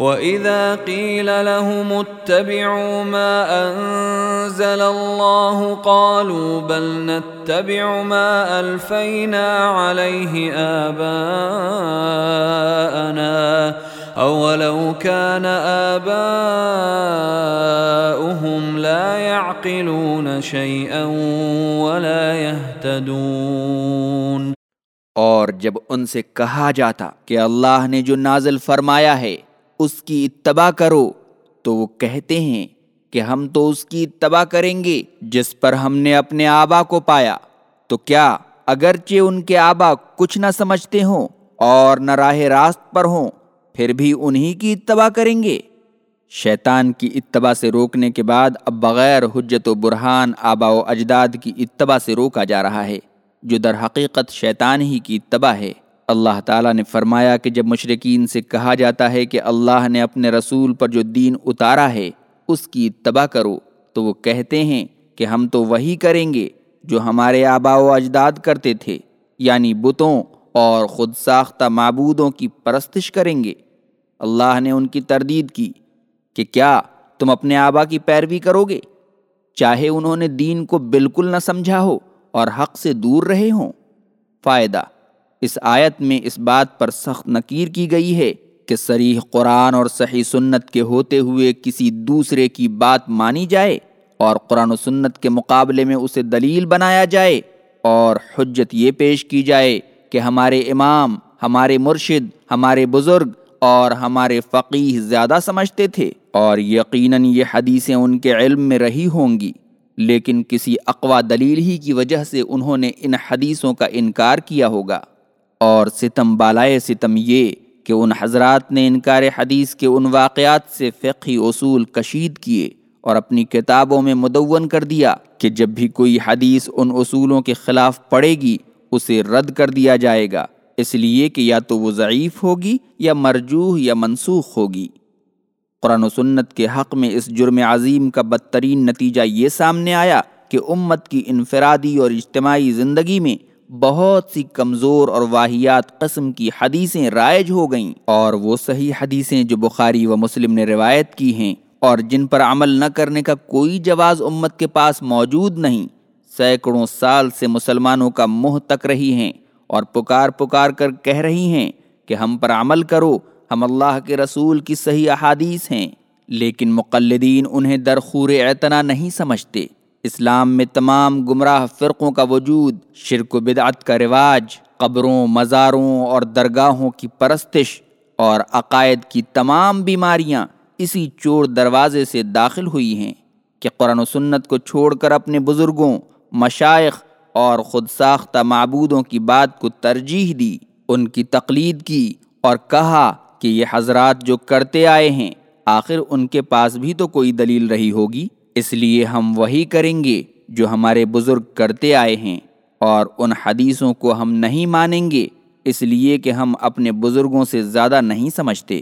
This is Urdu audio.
وَإِذَا قِيلَ لَهُمُ اتَّبِعُوا مَا أَنزَلَ اللَّهُ قَالُوا بَلْ نَتَّبِعُ مَا أَلْفَيْنَا عَلَيْهِ آبَاءَنَا أَوَلَوْ كَانَ آبَاؤُهُمْ لَا يَعْقِلُونَ شَيْئًا وَلَا يَهْتَدُونَ اور جب ان سے کہا جاتا کہ اللہ نے جو نازل فرمایا ہے اس کی اتباع کرو۔ تو وہ کہتے ہیں کہ ہم تو اس کی اتباع کریں گے جس پر ہم نے اپنے آبا کو پایا۔ تو کیا اگرچہ ان کے آبا کچھ نہ سمجھتے ہوں اور نہ راہ راست پر ہوں، پھر بھی انہی کی اتباع کریں گے؟ شیطان کی اتباع سے روکنے کے بعد اب بغیر حجت و برہان آبا و اجداد کی اتباع سے روکا جا رہا ہے، جو در حقیقت شیطان ہی کی اتباع ہے۔ اللہ تعالیٰ نے فرمایا کہ جب مشرقین سے کہا جاتا ہے کہ اللہ نے اپنے رسول پر جو دین اتارا ہے، اس کی اتباع کرو۔ تو وہ کہتے ہیں کہ ہم تو وہی کریں گے جو ہمارے آبا و اجداد کرتے تھے یعنی بتوں اور خود ساختہ معبودوں کی پرستش کریں گے۔ اللہ نے ان کی تردید کی کہ کیا تم اپنے آبا کی پیروی کرو گے؟ چاہے انہوں نے دین کو بالکل نہ سمجھا ہو اور حق سے دور رہے ہوں۔ فائدہ اس آیت میں اس بات پر سخت نکیر کی گئی ہے کہ سریح قرآن اور صحیح سنت کے ہوتے ہوئے کسی دوسرے کی بات مانی جائے اور قرآن و سنت کے مقابلے میں اسے دلیل بنایا جائے اور حجت یہ پیش کی جائے کہ ہمارے امام، ہمارے مرشد، ہمارے بزرگ اور ہمارے فقیح زیادہ سمجھتے تھے اور یقیناً یہ حدیثیں ان کے علم میں رہی ہوں گی۔ لیکن کسی اقوا دلیل ہی کی وجہ سے انہوں نے ان حدیثوں کا انکار کیا ہوگا۔ اور ستم بالائے ستم یہ کہ ان حضرات نے انکار حدیث کے ان واقعات سے فقہی اصول کشید کیے اور اپنی کتابوں میں مدون کر دیا کہ جب بھی کوئی حدیث ان اصولوں کے خلاف پڑے گی، اسے رد کر دیا جائے گا۔ اس لیے کہ یا تو وہ ضعیف ہوگی یا مرجوح یا منسوخ ہوگی۔ قرآن و سنت کے حق میں اس جرم عظیم کا بدترین نتیجہ یہ سامنے آیا کہ امت کی انفرادی اور اجتماعی زندگی میں بہت سی کمزور اور واحیات قسم کی حدیثیں رائج ہو گئیں اور وہ صحیح حدیثیں جو بخاری و مسلم نے روایت کی ہیں اور جن پر عمل نہ کرنے کا کوئی جواز امت کے پاس موجود نہیں، سینکڑوں سال سے مسلمانوں کا منہ تک رہی ہیں اور پکار پکار کر کہہ رہی ہیں کہ ہم پر عمل کرو، ہم اللہ کے رسول کی صحیح احادیث ہیں، لیکن مقلدین انہیں درخور اعتنا نہیں سمجھتے۔ اسلام میں تمام گمراہ فرقوں کا وجود، شرک و بدعت کا رواج، قبروں، مزاروں اور درگاہوں کی پرستش اور عقائد کی تمام بیماریاں اسی چور دروازے سے داخل ہوئی ہیں کہ قرآن و سنت کو چھوڑ کر اپنے بزرگوں مشائق اور خود ساختہ معبودوں کی بات کو ترجیح دی، ان کی تقلید کی اور کہا کہ یہ حضرات جو کرتے آئے ہیں، آخر ان کے پاس بھی تو کوئی دلیل رہی ہوگی۔ اس لیے ہم وہی کریں گے جو ہمارے بزرگ کرتے آئے ہیں اور ان حدیثوں کو ہم نہیں مانیں گے، اس لیے کہ ہم اپنے بزرگوں سے زیادہ نہیں سمجھتے۔